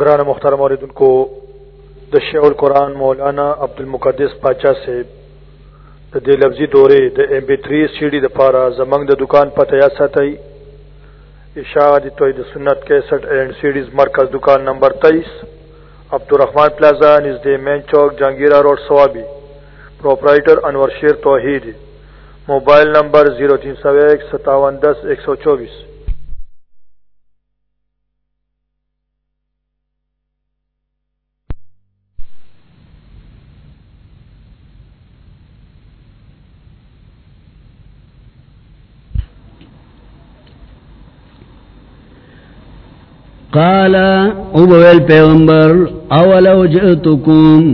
گران مختار موردن کو دشیع القرآن مولانا عبد المقدس پاچا سے د دې لفظي دورې M B three C D پاره زمنگ دکان پر یا تئی اشاعت توحید سنت 61 اینڈ سیڈیز مرکز دکان نمبر تیئیس۔ Abdul Rahman plaza نژ main Chowk Jahangira road Swabi proprietor Anwar Sher Tauheed. Mobile number 03015710110 124 قال، او بویل پیغمبر، اولو جئتکم؟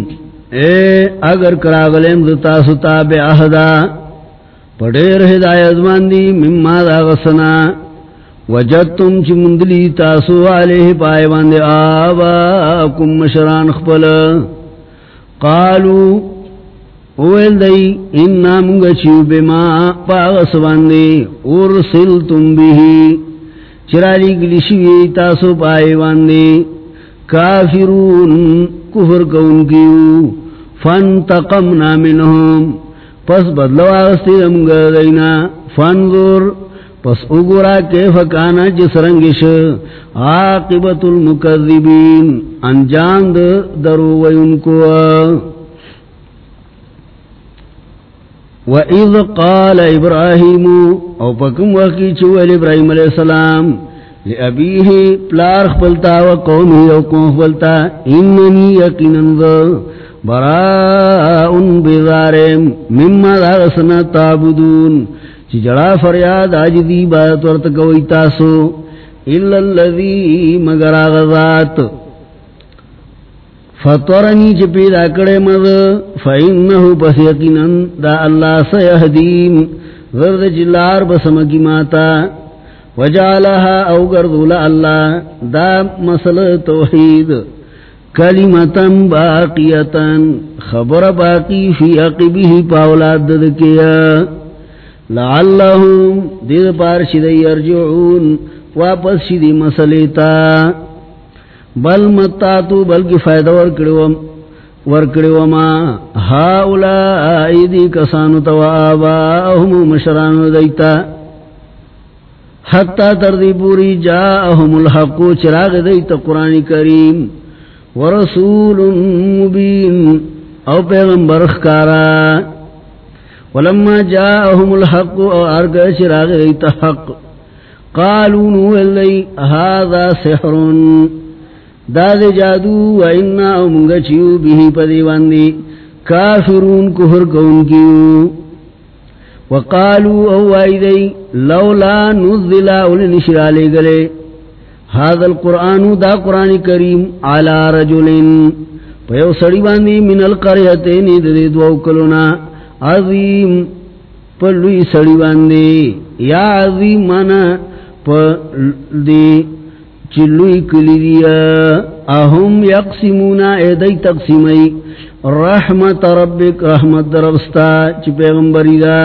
اے اگر کراغلیم دتا ستا بے احدا پڑیر ہدایت باندی مما دا غسنا وجدتم چی مندلی تاسو علیہ پائے باندے آباکم مشران خپل. قالو، اویل دی انا منگا چیو بے ما پاغس باندے، ارسلتم بیہی چرالی گلی شوی تاسو پائے واندے کافرون کفر کون کیو فانتقمنا منہم. پس بدلو آغستی دمگا دینا. فانظر. پس اگرا کیف کانا جس رنگش. عاقبت المکذبین. انجام درو وینکو وَإِذْ قَالَ إِبْرَاهِيمُ، او پکم وقی چوال ابراہیم علیہ السلام، لأبیه پلار خبلتا وقومی او قوم خبلتا اننی یقینن ذا براءن بذارم مما داغسنا تابدون چی جڑا فریاد آجدی بادت ورتکوی تاسو اللہ اللذی مگر آغذات فطرنی چی پیدا کڑے مد فإنہو پس یقینن دا اللہ سیہدیم غرد جلار بسمکی ماتا وجعلها او گردولا اللہ، دا مسل توحید، کلمتا باقیتا، خبر باقی فی عقبی پاولاد ددکیا لعلہم، دید پارشد یرجعون واپس شدی مسلیتا۔ بل متاتو بلکی فائدہ ورکڑوم ورکڑوما ہاولائی دی کسانو تو آباہم مشرانو دیتا. حتی تردی پوری جاہم الحقو چراغ دیتا قرآن کریم. ورسول مبین، او پیغمبر اخکارا ولما جاہم الحقو او ارگا چراغ دیتا حق. قالونو اللي هذا سحرون داد جادو و انا او منگا چیو بیہی پدی واندی کافرون کفر کون کیو۔ وقالو او آئی لولا نزلا اولی نشرالے گلے۔ هذا القرآن دا قرآن کریم على رجلن۔ پیو سڑی باندی من القریتین دے دو کلونا۔ عظیم پلوی سڑی باندی یا عظیم مانا پلوی چلوی کلی دیا اہم یقسمونا ایدی تقسیمی رحمت ربک، رحمت ربستا، چی پیغمبری دا.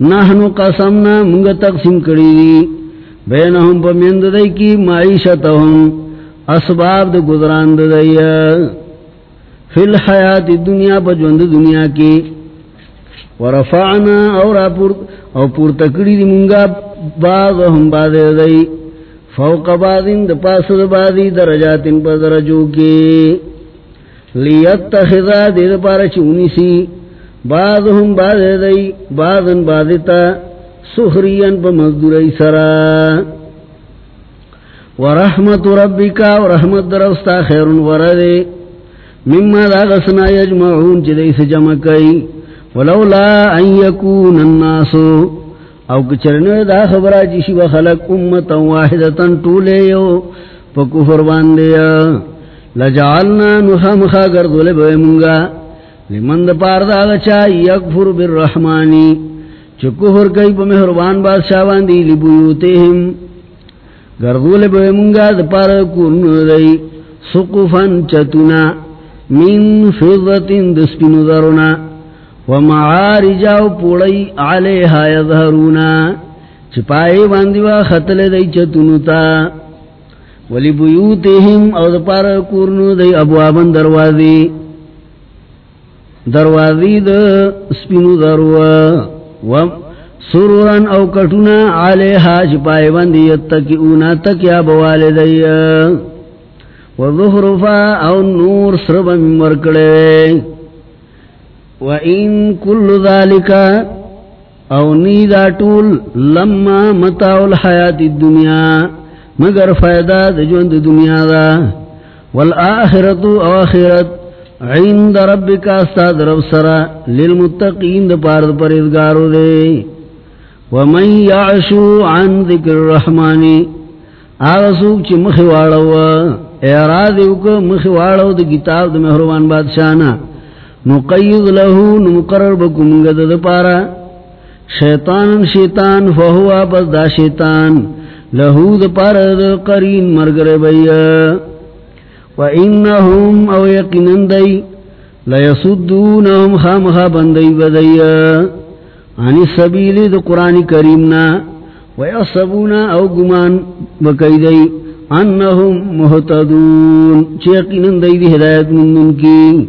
نحنو قسمنا منگا تقسیم کری دی. بینہم پا مند دی کی معیشتہم، اسباب دا گزران دا دی فی الحیات دنیا پا جوند دنیا کی. ورفعنا اور اپور او پور تکڑی دی منگا بعضهم بعض دی. فوق بادین د پاس د بادی درجاتن پر درجو کی. لیتخذا دید پارا چونی سی. بعضهم بعض دی، بعضن بعضتا سخرین پا مزدوری سرا. ورحمت ربکا ورحمت درستا خیرن وردے مما دا غسنا یجمعون چی دیس جمع کئی. ولولا ان یکون الناسو او کچرنے دا خبرہ جیشی و خلق امتا واحدتا طولے یو پا کفر باندیا لجعلنا نخامخا گردو لبوی منگا لمن دا پار دا غچا یکفر بالرحمانی چو کفر کئی پا محربان بادشاہ باندی لبیوتیہم گردو لبوی منگا دا پار کرن دی. سقفا چتنا من فضت دسپینو درنا ومعارجاو پوڑی علیہا یظہرونا، چپائی باندیوا خطل دی چتنوتا ولی بیوتهم او دپار کورنو دی ابوابن دروازی. دروازی د سپینو دروا و سرورن او کټونا علیها چپای باندې یتکئونا تکیا بوالدی. و ظهرفا او نور سرب مرکڑے و ان کل ذالک او نیدا طول لما متاع الحیات الدنیا، مگر فائدہ دجوند دنیا دا۔ والآخرت، او آخرت، عند ربک استاد رب سرا، للمتقین دا پارد پریدگارو دے۔ ومن یعشو عن ذکر الرحمانی آغا سوک چی مخواڑو اعراضیو کو مخواڑو دا کتاب دا محروان بادشانا نقید لہو نمقرر بکمگد دا پارا. شیطان شیطان فہوا پس دا شیطان. لہو دا پارا دا قرین مرگر بیا. وَإِنَّهُمْ أَوْ يَقِنًا دَيْ لَيَسُدُّونَهُمْ خَامْخَا بَنْدَيْ بَدَيَّ عَنِ السَّبِيلِ دُ قرآن کریمنا وَيَصَبُونَ أَوْ گمان بَقَيْدَيْ أَنَّهُمْ مُحْتَدُونَ چِ يَقِنًا دَيْ دِ ہدایت مندن کی.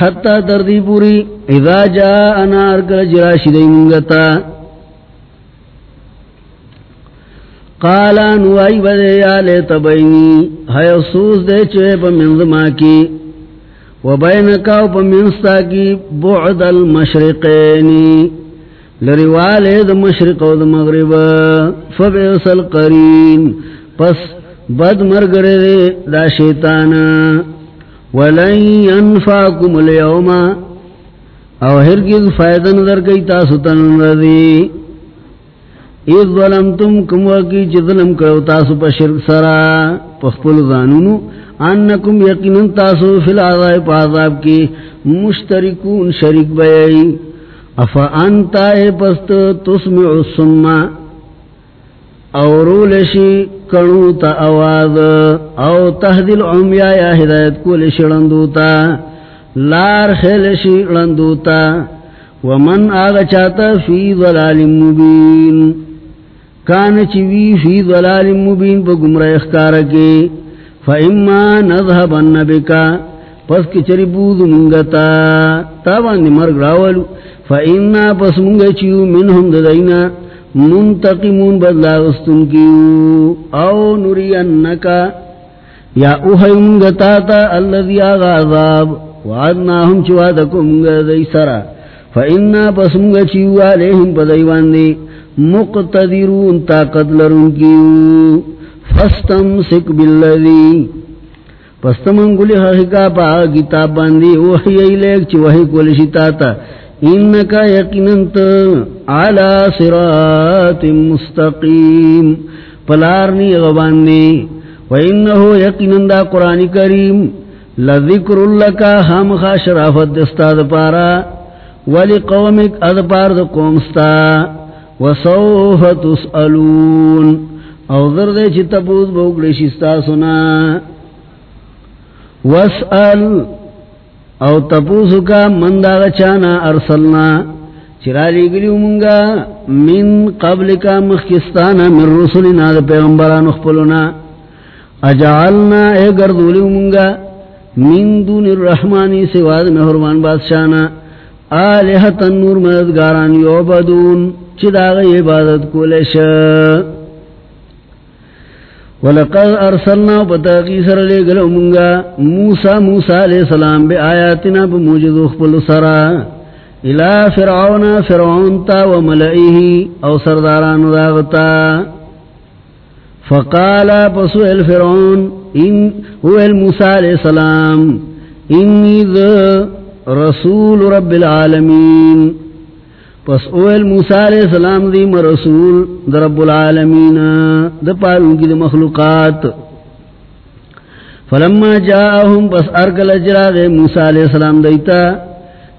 حتی دردی پوری، اذا جاءنا ارکل جراشی دی منگتا. قالا نوائی بدے یا لیتا بینی ہے افسوس دے چوے پا منظما کی. و بینکا و پا منستا کی بعد المشرقینی لروالے دا مشرق و دا مغرب فبعص القرین. پس بد مرگرے دے دا شیطانا. ولن ينفعكم اليوم. او ہرگز فائدہ نظر کئی تاسو تن رضی اذ ظلمتم کم وکی چی ظلم کرو تاسو پا شرک سرا پخپل ظانونو انکم یقینن تاسو فی العذاب پا عذاب کی مشترکون شرک بیئی افا انتا، اے پست تسمع السمع. او رولشی کنو تا آواز او تهدل عمیا یا ہدایت کو لشڑندو تا لار خیلشی لندو تا ومن آغا چاہتا فی ظلال مبین. کان چوی فی ظلال مبین پا گمرہ اخکار کے فا نذہبن بکا پس کی چری بود منگتا تابان مرگ راولو فا پس منگا چیو منہم ددائنا منتقمون بدلا غستن کیو. او نری انکا یا اوہی منگتا اللذی آغا عذاب. وعدناہم چوادکم منگا دی سرا. فا انا پس منگا چیو علیہم پدائیوان دی مقتدرون طاقت لرون کیو. فستمسک باللذی. پستمنگولی حقیقا پا کتاب باندی. وحی ایلیک چی وحی کولشی تاتا. انکا یقیننت علا صراط مستقیم پلارنی غباندی وانہو یقینن دا قرآن کریم. لذکر لکا ہم خا شرافت دستا دا پارا. ولی قومک ادپار دا قومستا وسوف تسألون. او ذر دے چی تبوز بوکڑی شستا سنا. واسأل او تپوسو کا من دا غچانا ارسلنا چرالی گلیو منگا من قبل کا مخکستانا، من رسولنا دا پیغمبران اخپلونا اجعلنا اے گردولیو منگا من دون الرحمانی سواد محرمان بادشانا آلہتا نور مددگاران یعبدون، چی داغ عبادت کولشا ولقد ارسلنا بتاقی سر لے گلو منگا موسیٰ موسیٰ علیہ السلام بے آیاتنا بموجد اخبر سرا الى فرعون فرعون تا وملئیہی او سرداران داغتا فقالا پسو الفرعون ان هو الموسیٰ علیہ السلام انی ذا رسول رب العالمین پس اویل موسیٰ علیہ السلام دی مرسول در رب العالمین دا پالون کی دا مخلوقات. فلما جاہم پس ارکل اجراغ موسیٰ علیہ السلام دیتا،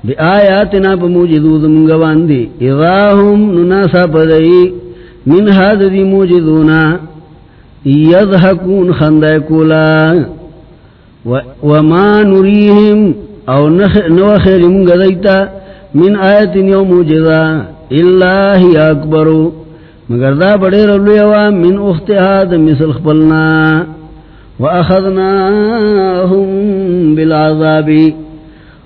بی آیاتنا پا موجدود منگوان دی اذاہم نناسا پدئی من حد دی موجدونا، یضحکون خندہ کولا وما نریہم، او نو خیر منگ دیتا من آیت یو موجزا اللہ ہی اکبرو مگر دا بڑے رلویوا من اختحاد مثل خپلنا. واخذناهم بالعذاب.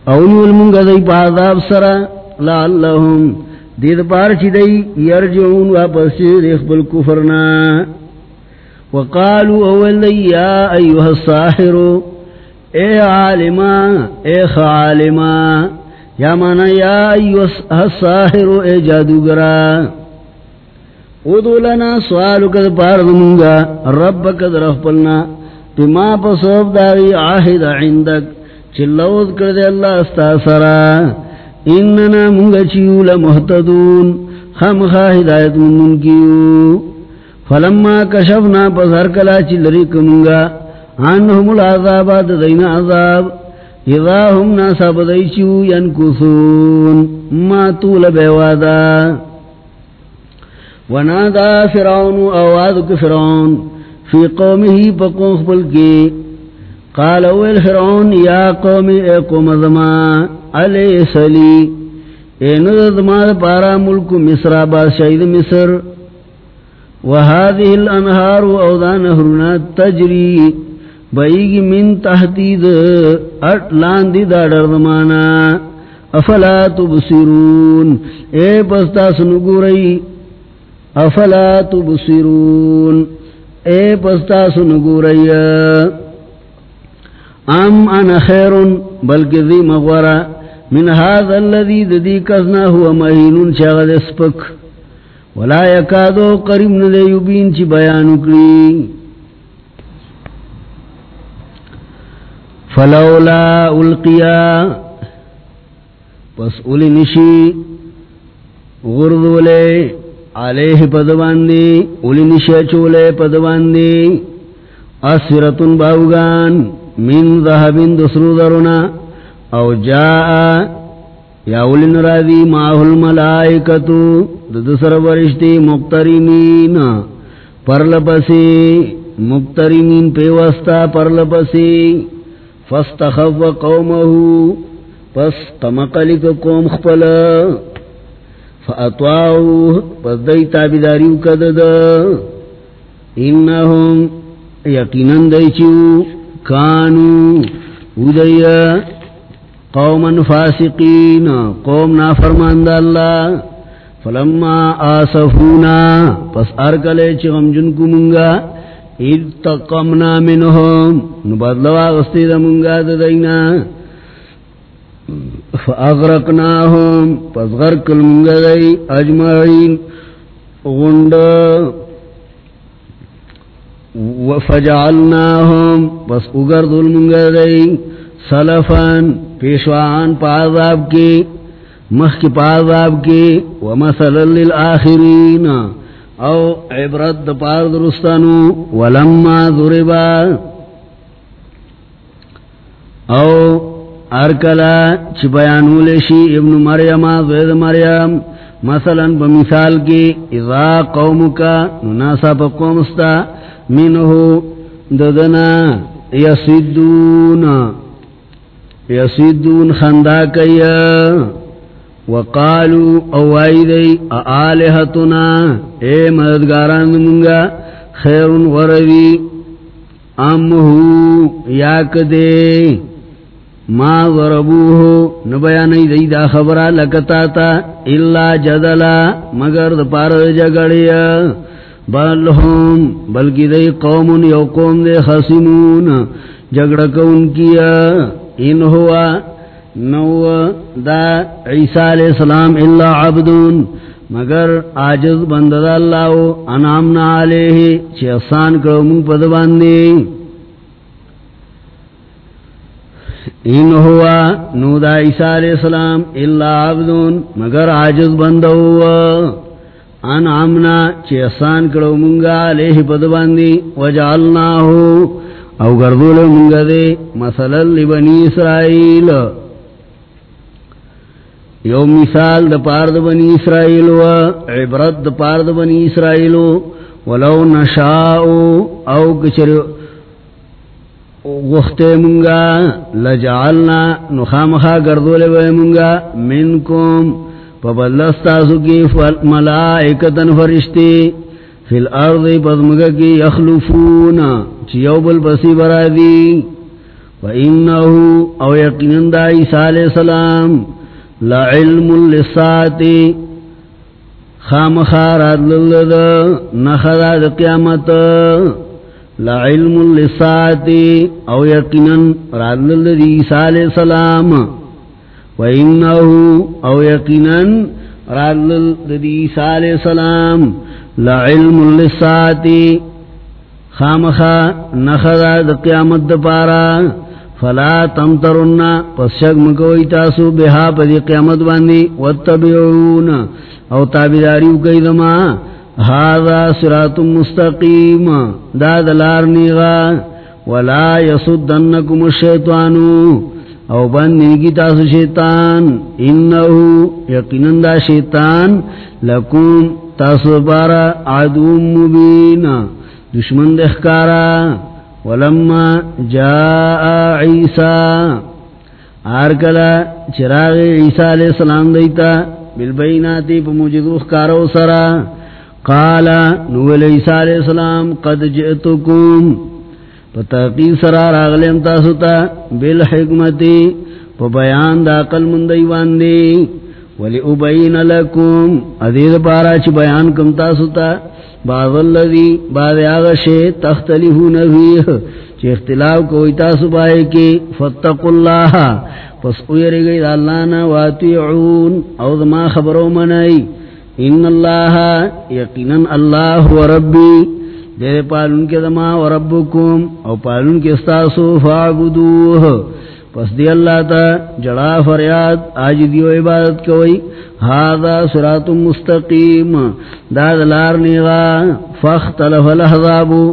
اولول منگا دی پا عذاب سرا لعلهم دید پار چی دی، یرجعون واپس دی خپل کفرنا. وقالوا اول دی، یا ایوہ الساحر. اے عالما، اے خالما. یا مانا یا ایوہ الساحر اے جادوگرا ادو لنا سوالو کد پارد منگا رب کد رف رخپلنا بما پسوب داری آہد عندک چلوز کردے اللہ استاسرا اننا منگا چیو لمحتدون خامخا ہدایت من کیو فلما کشفنا پسر کلا چلرک منگا عنہم العذابات دین عذاب اذا هم ناسا بدیچو ینکسون ما طول بیوادا ونادا فرعون اواد فرعون فی قومه پقوم خبل کی قال اول فرعون یا قوم اے قوم زما علی سلی اے نظما پارا ملک مصر بادشاہد مصر وهذه الانهار اودا نهرنا تجری بیگ من تحتید اٹلان دی دا دردمانا افلا تبصرون. اے پستا سنگو رئی. افلا تبصرون. اے پستا سنگو ریا ام انا خیر بلکہ ذی مغورا. من هذا الذي ذی کزنا هو مہینون شاغد اسپک ولا یکادو قریب ندے یبین چی بیانو کری فلولا القیا پس اولی نشی غردولے علیہ پدواندی، اولی نشی چولے پدواندی، اسفرتن باوگان، من ذہبین دسرو درنا او جاء یا اولی نرادی ماہو الملائکتو دسر ورشتی مقترینین پرلپسی مقترینین پیوستا پرلپسی فاستخف قومہو پس تمقلک قوم خپلا فاطواؤ پس دی تابداریو کدد انہم یقیناً دی چیو کانو ادئی قوما فاسقین، قوم نافرمان دا اللہ فلما آسفونا، پس ارکلے چی غمجن کو منگا ارتقمنا منہم نبادلوا غستی دا منگا دا دینا فاغرقناهم پس غرق المنگا دی اجمعین غنڈ وفجعلناهم پس اگرد المنگا دی سلفان پیشوان پاعذاب کی، مخ کی پاعذاب کی، ومثلا للآخرین او عبرت پار درستانو ولما ذربا او ارکلا چی بیانو لیشی ابن مریم، زید مریم، مثلا بمثال کی اذا قومکا نناسا پا قومستا منہو ددنا یسیدون یسیدون خندا کیا. وقالو اوائی دی آلہتنا اے مددگاران منگا، خیرون وردی امہو، یاک دے، ما ضربوہو، نبیانی دی دا خبرہ لکتا تا اللہ جدلا، مگر دا پار جگڑیا، بل ہم، بلکی دی قوم یو قوم دے خسمون جگڑکا ان کیا، ان ہوا نو دا عیسیٰ علیہ السلام اللہ عبدون، مگر آجز بندد اللہ انامنا علیہ، چی احسان کرو من پد باندی۔ ان ہوا نو دا عیسیٰ علیہ السلام اللہ عبدون، مگر آجز بندو انعامنا چی احسان کرو منگا علیہ پد باندی۔ وجعلناہو او گردول منگا دے، مثلا لبنی اسرائیل۔ یو مثال د پار د بنی اسرائیل و عبرت د پار د بنی اسرائیل ولو نشاء او کچر وخت منگا لجعلنا نخامخا گردول و منگا منکم پبلستاسو کی ملائکتن فرشتی فی الارض پدمگا کی یخلفون چیو بل پسی برادی وَإِنَّهُ او یقینن دا عیسیٰ علیہ السلام لعلم للساتی خام خارات للد نخداد قیامت. لعلم للساتی او یقینن رات للد عیسیٰ علیہ السلام. وَإِنَّهُ او یقینن رات للد عیسیٰ علیہ السلام. لعلم للساتی خامخا نخدا قیامت دپارا فلا تمترنا پس شک مکوئی تاسو بها پدی قیامت باندی، واتبعون. او تابداریو کئی دما هذا سرات مستقیم. دا دلار نیغا. ولا یسدنکم الشیطانو او بندی کی تاسو شیطان. انہو یقینن دا شیطان لکون تاسو بارا عدو مبین. دشمن دخکارا. ولما جاء عیسیٰ آرکلا چراغ عیسیٰ علیہ السلام دیتا بالبیناتی پا موجدو خکارو سرا قالا نوال عیسیٰ علیہ السلام، قد جئتکم. پا تحقیق سرا راغلیم تاسوتا بالحکمتی پا بیان دا قل من دیوان دی ولی ابین لکم ادید پارا چی بیان کم تاسوتا بعض اللذی بعض آغشے تختلیفون فیہ، چی اختلاف کوئی تاسو بائے کی فتق اللہ، پس اویرے گئی دا اللہ نا واتیعون، او دما خبرو منائی، ان اللہ یقیناً اللہ و ربی دے پالون کے دما و ربکم، او پالون کے استاسو فعبدوہ پس دی اللہ تا جڑا فریاد آج دیو عبادت کوئی ہادا سرات مستقیم داد لار نیغا، فاختلف الاحضابو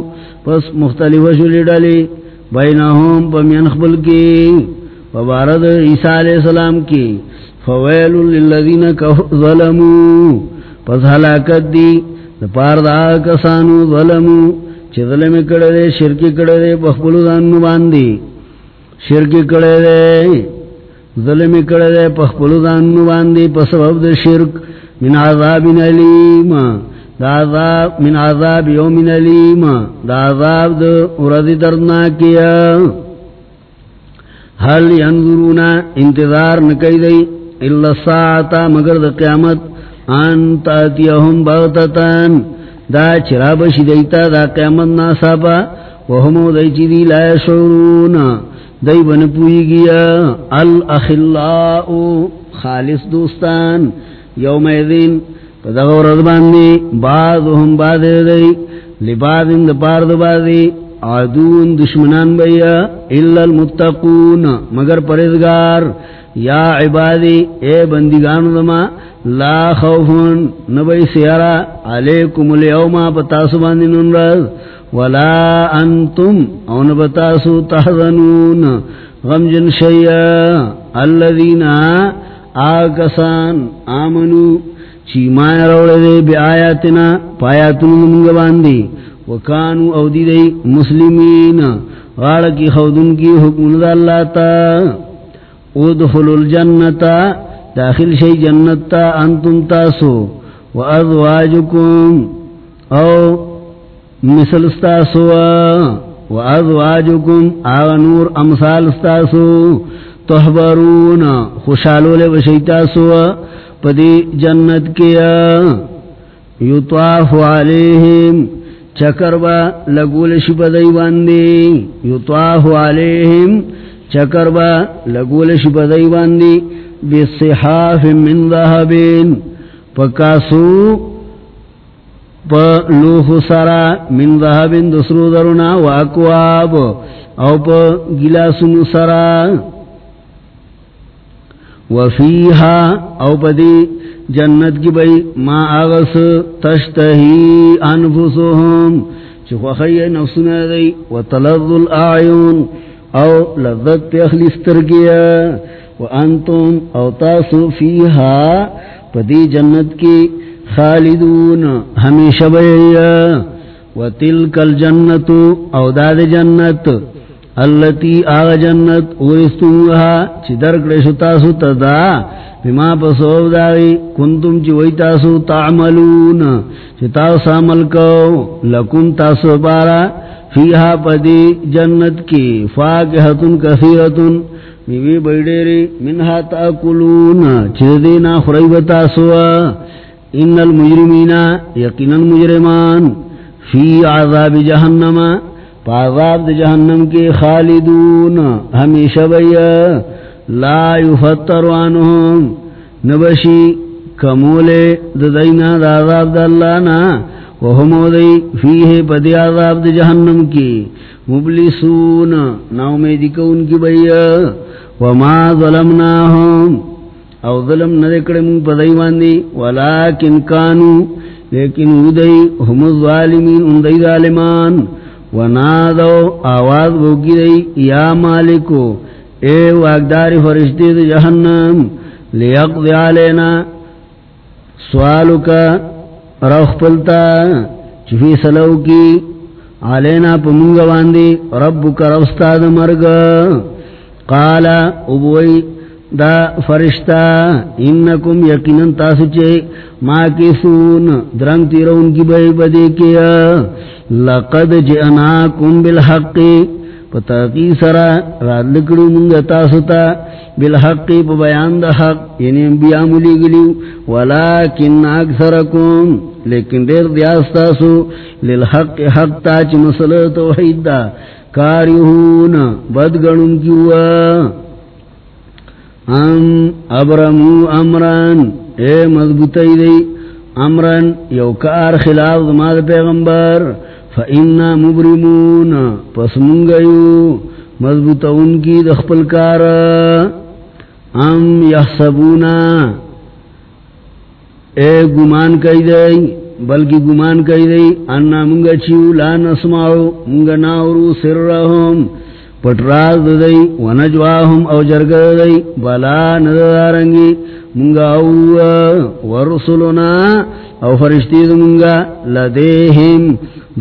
پس مختلف شلی ڈلی، بینہم پمین خبل کی، وبارد عیسیٰ علیہ السلام کی، فویل للذین ظلمو، پس حلاکت دی پار دا کسانو ظلمو، چی ظلم کڑے شرکی کڑے بخبلو دانو باندی۔ شرک کڑے دے ظلم کڑے دے پخپلو دانو باندی پسبب دے شرک، من عذاب علیم دا عذاب، من عذاب یوم علیم دا عذاب دے ارد دردنا کیا حل ینظرون انتظار نکی دی اللہ ساعتا، مگر دا قیامت انتا تیہم بغتتان دا چراب شدیتا دا قیامت ناسابا، وہمو دی چی دی لا شعرون دی بن پوئی گیا۔ الاخلاء خالص دوستان یوم ایدین پا پدغور ادباندی بعضهم بعض دی لبادن دپار دبادی عدون دشمنان بیا، الا المتقون. مگر پریدگار یا عبادی، اے بندگان دما، لا خوفن، نبی سیارا، علیکم الیوما پتاسو باندی ننرز ولا انتم اون بتاسو تحزنون غم جن شیئا الذین آکسان، آمنو، چی مایا روڑے دے بی آیاتنا پایاتن منگ باندی. وکانو او دی دی مسلمین، غاڑ کی خودن کی حکم دا اللہ تا. ادخلو الجنتا داخل شی جنتا انتم تاسو. و ازواجکم او مثل استاسو و ازواجکم، آغا نور امثال استاسو، تحبرون خوشالو لے بشیتاسو پدی جنت کیا یطاف علیہم، چکر با لگول شپ دیواندی یطاف علیہم، چکر با لگول شپ دیواندی بصحاف من ذہبین، پکاسو پا لوخ سرا من ذهبن دسرو درنا و اکواب او پا گلاسن سرا وفیها او پا دی جنت کی بئی ما آغس تشتہی انفسهم چکو خی نفسنا دی و تلظ الاعیون او لذت اخلیستر گیا و انتم او تاسو فیها پا دی جنت کی خالدون، ہمیشہ بیا و تلک الجنت، او داد جنت، اللتی آغا جنت اورستوها چی درکڑشو تاسو تدا بما پسوب داغی کنتم چی وی تاسو تعملون، چی تاسو عمل کو لکن تاسو پارا، فیہا پدی جنت کی فاکہتن، کثیرتن میوی بیڈیری منہا تاکلون، چی دینا خریب تاسو ان المجرمین یقینا مجرمان فی عذاب جہنم پاغاب جہنم کے خالدون ہمیشہ بیا لا یفتر عنہم نبشی کمولے ددینا دا عذاب دا وهم دی فیہ پدی عذاب جہنم کی مبلسون ناومیدی کون کی بیا وما ظلمناہم او ظلم ندکڑ من پدی واندی، ولیکن کانو، لیکن ادئی هم الظالمین اندئی ظالمان۔ ونادو، آواز بوکی دی یا مالکو، اے واقدار فرشتی دی جہنم، لیقضی علینا سوالو کا رخ پلتا چفی سلو کی علینا پمونگا واندی رب کا رفستاد مرگ قالا، ابوئی دا فرشتہ، انکم یقیناً تاسو چے ما کی سون درنگ تیرون کی بے بدے کیا۔ لقد جئناکم بالحق پتاقی سرا راد لکڑو منگا تاسوتا بالحق پا بیان دا حق یعنی انبیاء ملی گلیو۔ ولیکن اکثرکم، لیکن دیر دیاستاسو للحق حق تا چی مسئلہ توحید دا۔ کاریہون بدگنن کیوا۔ ام ابرمو امران اے مضبوطی دی. امران یو کار خلاف دماد پیغمبر. فإنا مبرمون. پس منگیو مضبوطون کی دخپل کار. ام یحسبونا. اے گمان کئی دی. بلکہ گمان کئی دی. انا منگا چیو لا نسمعو. منگا ناورو سررہم پٹراز دئی ونجواہم او جرگ دئی بلا ندارنگی منگا او ورسلنا او فرشتی منگا لدیہم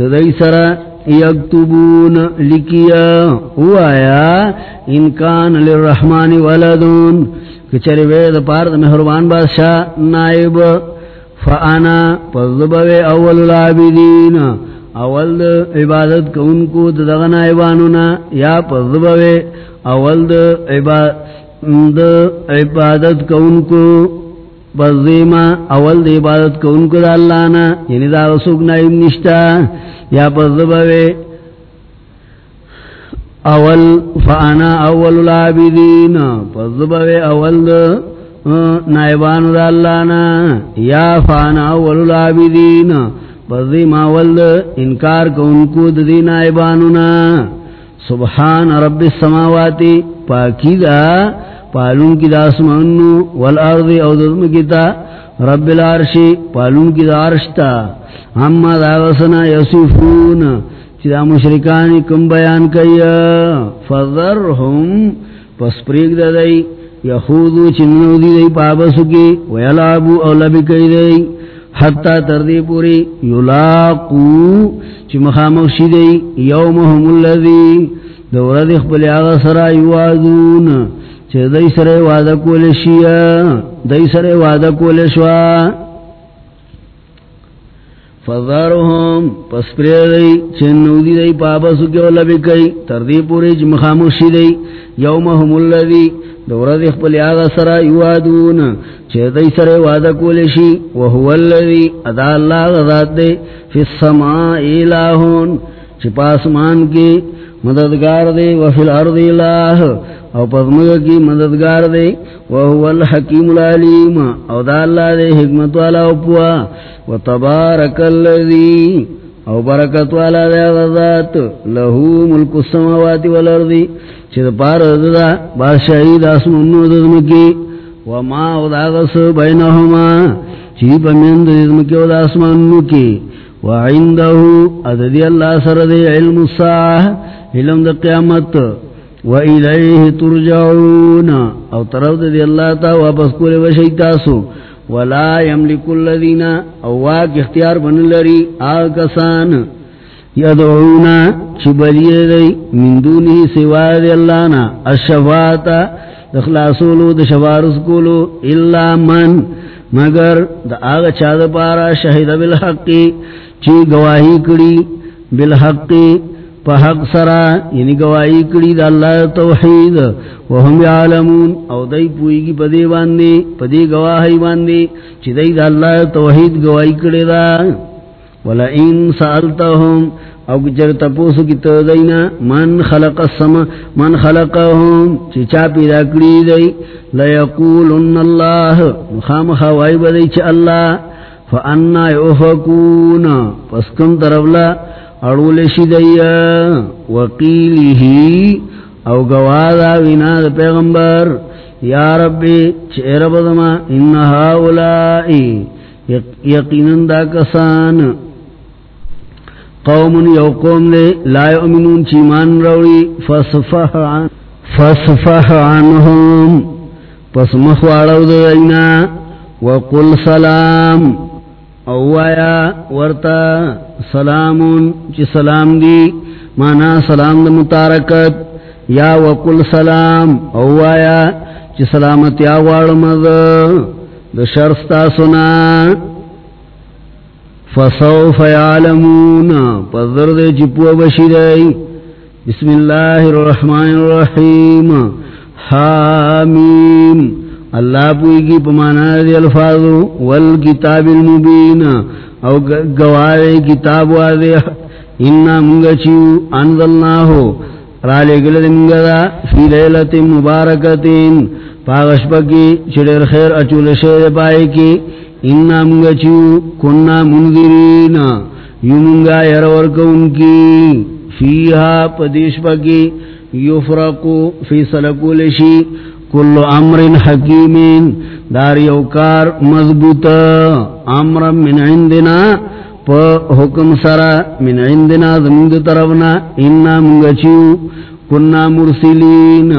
دئی سرا یکتبون لکیا او آیا انکان للرحمن ولدون کچری وید پارد محربان بادشاہ نائب، فانا پذبوی اول العابدین اول دا عبادت کو ان کو دغنا ایبانونا یا پذبوے اول دا عبادت کو ان کو پذیما اول دا عبادت کو ان کو دا اللہ نا یعنی دا رسوک نائب نشتا یا پذبوے اول فانا اول العابدین پذبوے اول دا نائبانو دا اللہ نا یا فانا اول العابدین. بزی ماول انکار کو ان کو ددی نائبانونا. سبحان رب السماواتی. پاکی دا پالون کی دا اسمانو والارض او دزم کی تا. رب العرشی پالون کی دا عرشتا اما دا غسنا یصفون چی دا مشرکانی کم بیان کیا. فذرهم پس پریگ دا دی. یخوضو چنو دی دی پابسو کی. ویلابو او لبی کئی دی. حتی تردی پوری یلاقو چی مخامک دی یومهم اللذی دورد اخبر آغا سرا یوادون چی دی سر وعدہ کولشیا، دی سر وعدہ کولشوا. فضارهم پس پری دی چنو دی دی پابسو کے ولبی کئی تردی پوری چی مخامخشی دی، یومهم اللذی دورد اخبر آغا سرا یوادون چیدئی سر وعدہ کولشی وہو اللذی ادا اللہ غذات دے فی السماء الہون چپاسمان کی مددگار دے وفی الارض الہ او پدمگ کی مددگار دے، وہو الحکیم العلیم، او دا اللہ دے حکمت والا اپوا وطبارک اللذی او برکت والا دے غذات لہو ملک السماوات والارضی چید پار دا بادشاہی دا اسمنو دزمکی وما وداغس بینہما، چی پمین دزمکی و دا اسمنو کی، وعندہو، اددی اللہ سرد علم الساہ علم دا قیامت وإلیہ ترجعون او طرف دی اللہ تا واپس کولے وشیتاسو ولا یملک الذین او واق اختیار بن لری آکسان یدعونا چبلی دی من دونی سوا دی اللہ نا الشفاعتا دخلاصولو د شفارس کولو الا من. مگر دا آغا چاد پارا شہید بالحقی. چی گواہی کری بالحقی. پا حق سرا یعنی گواہی کری دا اللہ توحید، وهم یعلمون. او دی پوئیگی پدی باندی پدی گواہی باندی چی دی دا اللہ توحید گواہی کری دا. ولئن سألتهم، او جر تپوسو کی تو دینا من خلق السما من خلقهم چی چا پیدا کری دی. لیقولن اللہ خام خوائی بدی چی اللہ فانا یوفکون پس کم طرفلا اڑول شدی وقیلی او گوادا وینا دا پیغمبر، یا ربی چی رب دما انہا اولائی یقینن دا کسان. قوم یو قوم دے، لا یؤمنون چیمان روڑی فصفح عن فصفح عنهم پس مخوارو دا دینا وقل سلام. اوایا ورتا سلامون چی سلام دی، مانا سلام دا متارکت، یا وقل سلام اوایا چی سلامتی آوار مد دا شرستا سنا. فسوف يعلمون فذر دے چپو بشیدائی بسم اللہ الرحمن الرحیم. حامیم. اللہ پوئی کی پمانا دی الفاظ والکتاب المبین، او گوارے کتاب وادے انا منگا چیو، انزلناہو۔ رالے گلد منگا دا، فی لیلت مبارکتین۔ پاغش پکی، چڑیر خیر اچول شیر پائے کی۔ انا منگا چیو، کننا منذرین۔ یو منگا یرور کون کی۔ فیہا پدیش پکی، یفرقو، فی سلکو لشی۔ کل امر حکیمین دار یوکار مضبوط امر من عندنا، پا حکم سرا من عندنا زمند طرفنا انا منگا چیو، کننا مرسلین،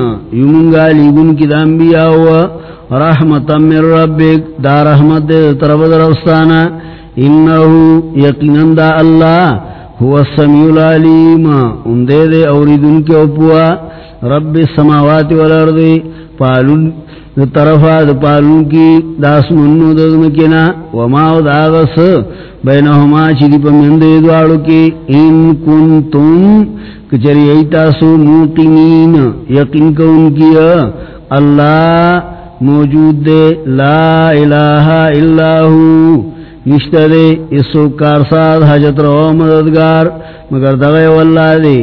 یو لیگن کی دانبیاء ہوا رحمتا من ربک، دا رحمت دے طرف درستانا، انہو یقینن دا اللہ هو السمیع العلیم، اندے دے اوریدن کے اپوا، رب السماوات والارض پالون دا طرفا دا پالون کی داس منو دزمکنا وما دا غس بینہما چیدی پا من دوارو کی، ان کنتم، کچری ایتاسو موقنین یقین کون کیا، اللہ موجود دے، لا الہ الا ہو، نشتہ دے اسو کارساد حجت رو مددگار، مگر دغی واللہ دے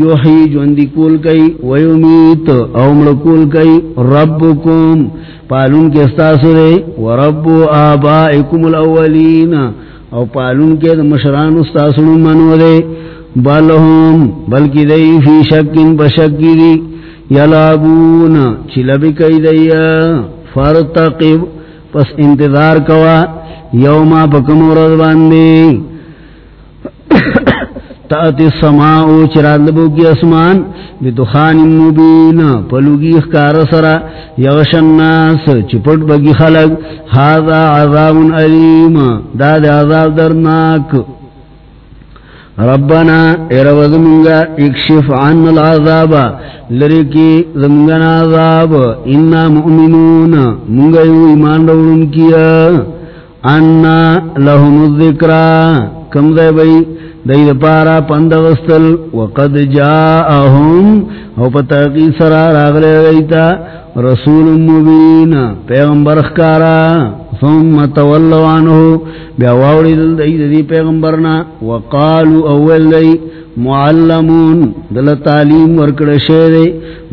یوحی جوندی کول کئی ویومیت اومڑ کول کئی ربکم پالون کے استاسو دے، ورب آبائکم الاولین، او پالون کے مشران استاسو منو دے بلہم بلکی دے فی شکن بشکی دی، یلابون، چلبی کئی دیا فرتقب پس انتظار کوا، یوما پکم ورد باندی تاتی السماعو چراد لبو کی اسمان بدخان مبین پلوگی اخکار سرا یغش الناس چپٹ بگی خلق هذا عذاب علیم داد عذاب درناک ربنا ارو زمنگا اکشف عن العذاب لرکی زمنگنا عذاب انا مؤمنون منگا یو ایمان روڑن کیا انا لهم الذکرہ کم دے بئی دید پارا پند وستل وقد جاءهم او پتاقی سرا راغلے گئیتا رسول مبین، پیغمبر اخکارا ثم تولو عنه. بیاواوڑی دل دی دی پیغمبرنا. وقالو اول دی، معلمون، دل تعلیم ورکڑ شیدے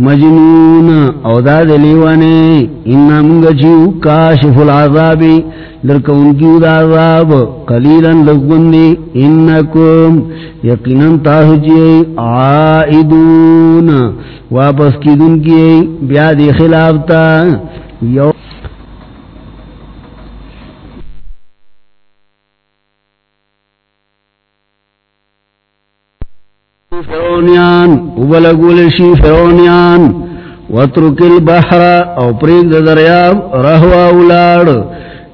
مجنون، او دا دلیوانے انا منگا چیو کاشف العذابی لرکون کیو دا عذاب، قلیلا لگوندی انکم، یقینا تاہو چیئی عائدون. واپس کی دن کی بیادی خلافتا یو فرونیان وبلغول شی فرونیان وترک البحر، او پریگ دریاب رہوا اولاد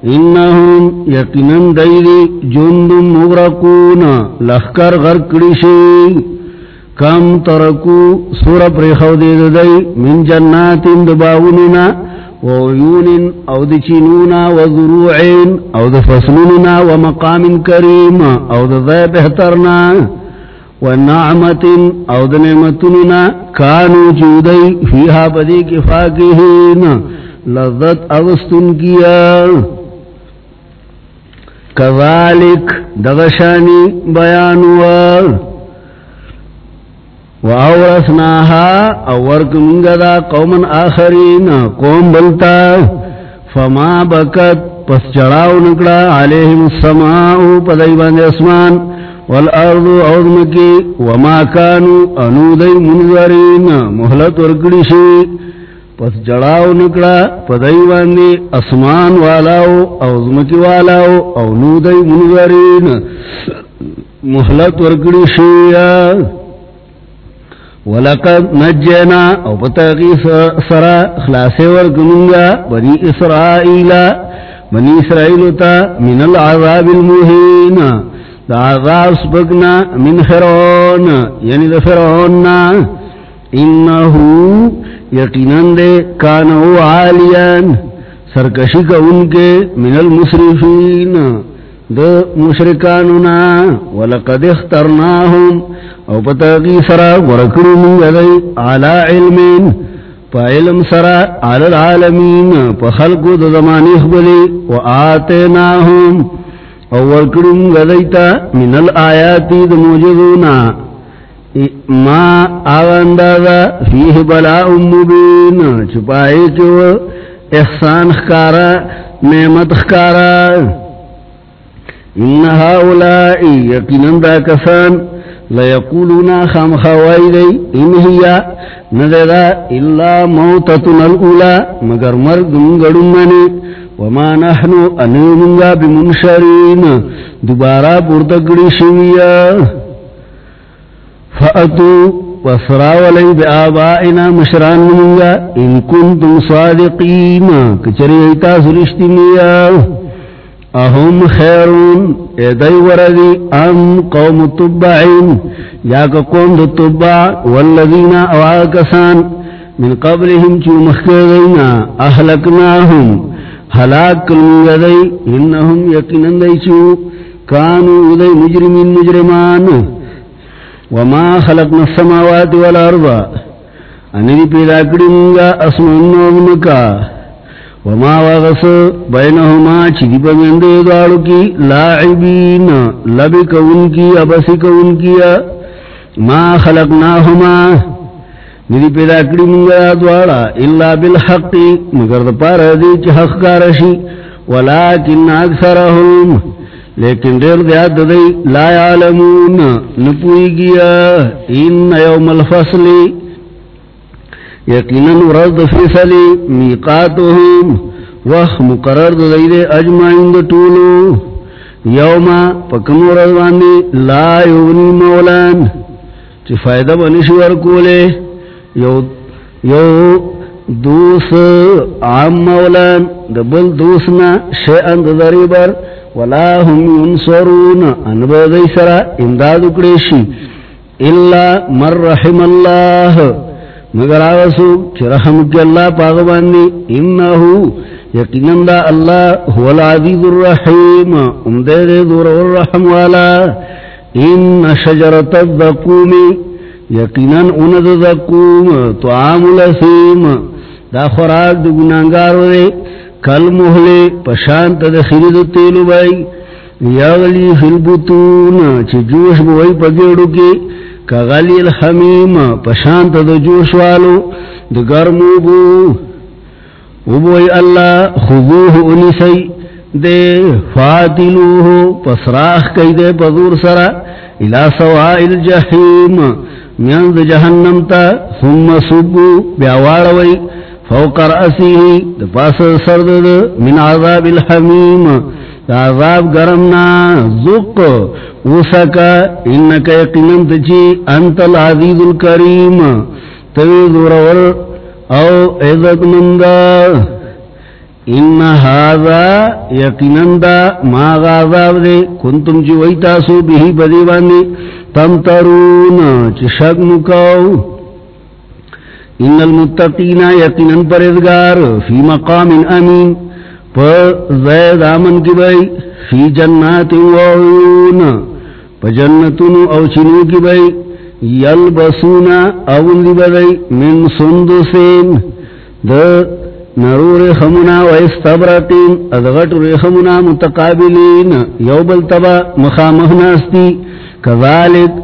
انہم یقینن دیدی جند مغرقون، لخکر غرکڑی شید کم ترکو سور پر خودی دی من جنات دباوننا وعیون او دی چینونا وذروعین او دی فصلوننا ومقام کریم او دی ذی بہترنا ونعمت او دی نعمتننا کانو جودی فیہا پدی کفاکہین لذت اغسطن کیا کذالک دغشانی بیانوار وَأَوْرَثْنَاهَا أَوَّرْكُ مِنْ غَدَا قَوْمًا آخَرِينَ، قوم بلتا، فما بکت پس چڑاو نکڑا علیہم السماء پدائیبان اسمان والارض عظمکی وما کانو انودی منذرین محلت ورکڑی پس جڑاو نکڑا پدائیبان اسمان والاو عظمکی والاو اونودی منذرین محلت ورکڑی شی ولقد نجینا او پتاقی سرا خلاصے ورکنگا بنی اسرائیل. بنی اسرائیل تا من العذاب المہین دا عذاب سبکنا من فرعون یعنی دا فرعوننا انہو یقیناً دے کانو عالیان، سرکشی کا ان کے من المصرفین دا مشرکاننا ولقد اخترناهم. او پتاقی سرا ورکڑی من گدئی علا علمین پا علم سرا علا العالمین پا خلقو دا زمانی اخبلی و آتیناہم او ورکڑی من گدئیتا من الآیاتی دا موجدونا ما آغاندازا فیہ بلاء مبین چپائی کیو احسان خکارا نعمت خکارا انہا اولائی یقینن دا کسان لیقولونا خام خوائی دی انہیا نددا الا موتتنا الاولا مگر مرگ منگڑنانی وما نحنو انیمنگا بمنشرین دوبارہ پورتگڑی شویا فأتو وصراولی بآبائنا مشران منگا ان کنتم صادقین کچری ایتا سرشتنیا اہم خیرون، اے دی وردی ام قوم تبعین، یا کا قوم دو تبع، والذین اواکسان، من قبلهم چو مخیدینا احلکناهم حلاک کلمنگ دی انہم یقینن دی چو کانو دی مجرمین مجرمان، وما خلقنا السماوات والارض، انہی پیدا کڑنگا اسمان نومکا وما وغس بینہما چیدی پمیندے دوارو کی لاعبین لبی کون کی ابسی کون کیا ما خلقناہما۔ ندی پیدا کری منگا دوارا اللہ بالحق، مگر دا پارا دی چی حق کارشی، ولیکن اکثرہم، لیکن دیر دیاد دی، لا یعلمون، نپوئی گیا، ان یوم الفصلی یقیناً ورد فیصلی، میقاتهم وخ مقرر دید اجمعین دا طولو. یوما پکم ورد واندی لا یونی مولان، چی فائدہ بنشور کولے. یو یو دوس عام مولان دبل دوسنا شیئن دا دریبر ولا هم ینصرون. انبا دی سرا امداد اکڑیشی. الا من رحم اللہ اللہ. مگر آوسو چی رحم کی اللہ پاغبانی انہو یقینن دا اللہ هو العزیز الرحیم، امدے دور والرحم والا، ان شجرت الدقوم یقینن اند دقوم طعام الاسیم، دا خوراک دا گنانگارو دے، کل محلے پشانت دا خرید تیلو بائی یغلی فی البطون، چی جوش بوائی پگیڑو کی کغلی الحمیم پشانت دا جوش والو دا گرمو بو وبوئی اللہ خضوه انسی دے فاتلوه پسراخ کئی دے پذور سرا الى سوائی الجحیم. میاند جہنم تا ثم صبو بیاواروئی فوق رأسیه دا پاس سرد من عذاب الحمیم. دا عذاب گرمنا زق وسکا انکا یقینن تچی انت العزیز الكریم توی دورور او عزت مندا ان هذا یقینن دا ما غاذاب دے، کنتم جو ویتاسو بھی بدی باندی تم ترون چشک مکاو ان المتقین یقینن پرزگار فی مقام امین. پر زید آمن کی بھئی فی جنات وعیون پر جنتن او چنو کی بھئی یلبسون اون دی بھئی من سندسین دا نرو رخمنا و استبرتین ادغٹ رخمنا متقابلین یوبل تبا مخامخناستی کذالک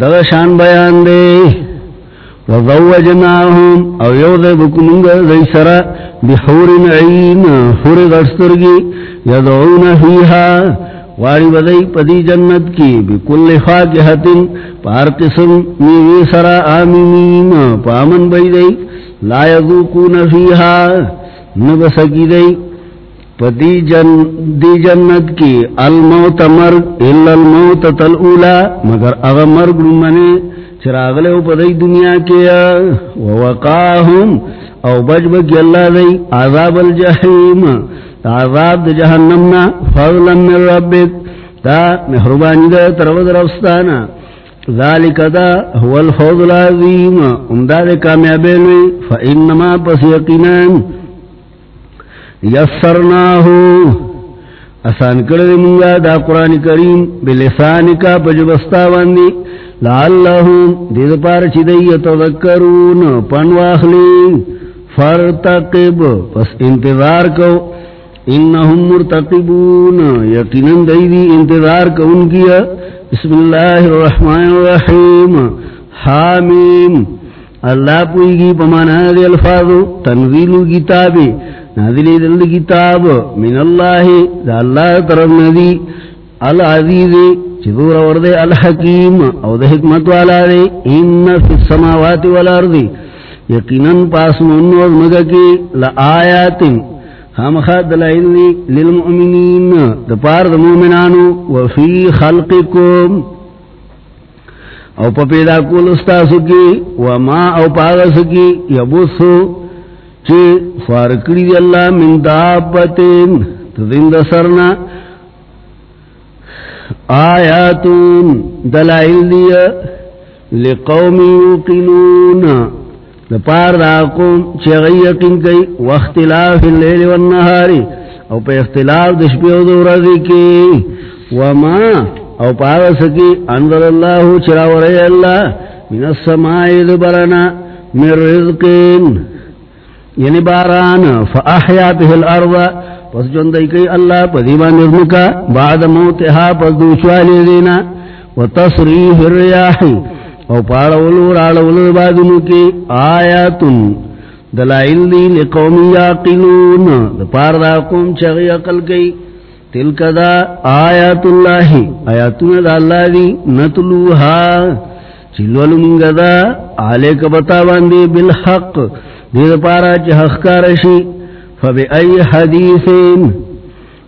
دغشان بیان دے وزوجناهم او یو دے دی سرا بحور عین، حور غرسترگی یدعون فیہا واری بدئی پدی جنت کی بکل فاکحتن پار قسم میوی سرا آمینین پامن بیدئی لا یذوقون فیہا نبسکی دئی پدی جن دی جنت کی الموت مرگ، الا الموت تلعولا مگر اغا مرگ رمانے چراغلے او پدی دنیا کیا ووقاہم، او بج بجبکی اللہ دی عذاب الجحیم عذاب دی جہنمنا فضلا من ربک تا محربانی دا ترود رفستانا ذالک دا هو الفوض العظیم امداد کامیابیلوی فإنما پس یقینان یسرناہو آسان کردے منگا دا قرآن کریم بلسانکا پجبستا باندی لعلہم دید پار چی دی یتذکرون پنواخلی فرتقب پس انتظار کو، انہم مرتقبون، یقیناً دی دی انتظار کو ان کیا، بسم اللہ الرحمن الرحیم، حامیم، اللہ پوئی گی پمانا دی الفاظ تنزیل کتابی نازلی دل کتاب من اللہ، دا اللہ طرف ندی العزیز چدور ورد الحکیم او دا حکمت والا دے، ان فی السماوات والارض، یقیناً پاس منو مگا کی لآیات ہم خد لائلی للمؤمنین، دا پار دا مومنانو وفی خلقکم. او پا پیدا کول استاسو کی وما او پاغسو کی، یبوسو چی فارکڑی دی اللہ من دابتین، تدین دا سرنا. آیاتون دلائل دیا لقوم یوقنون. دا پار دا قوم چی غی یقین کئی، واختلاف اللیل والنہاری او پا اختلاف دشپی و دو رضی کی. وما، او پاگا سکی اندر اللہ چراو رئی اللہ، من السمائی دبرنا من رزقین. یعنی باران فاحیا به الارض پس جون دای کئی اللہ پدیبان نظمکا بعد موتها پس دوشوالی دینا وتصریف الریاح او پاڑولو راڑولو بادنو کی آیاتن، دلائل دی لقوم یاقلون پار دا قوم چغی اقل کئی، تلک دا آیات اللہ آیاتون دا اللہ دی نتلوها چلولو منگا دا آلے کبتا باندی بالحق دید پارا چی حق کارشی، فبی ای حدیثین،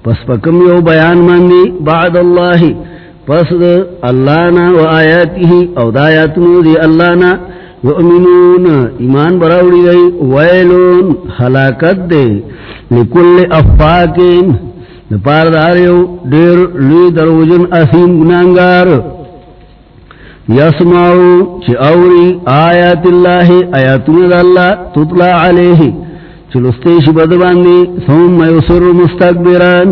پس پکم یو بیان ماندی بعد اللہ، پس دا اللہ نا و آیاتی او دا آیاتنو دی اللہ نا یؤمنون، ایمان براوڑی دی، ویلون حلاکت دے لکل افاکین دا پار داریو دیر لی دروجن اثیم گنانگار۔ یسمعو چی اوری آیات اللہ آیاتون دا اللہ تطلع علیہ چلستیش بدباندی ثم یسر مستقبران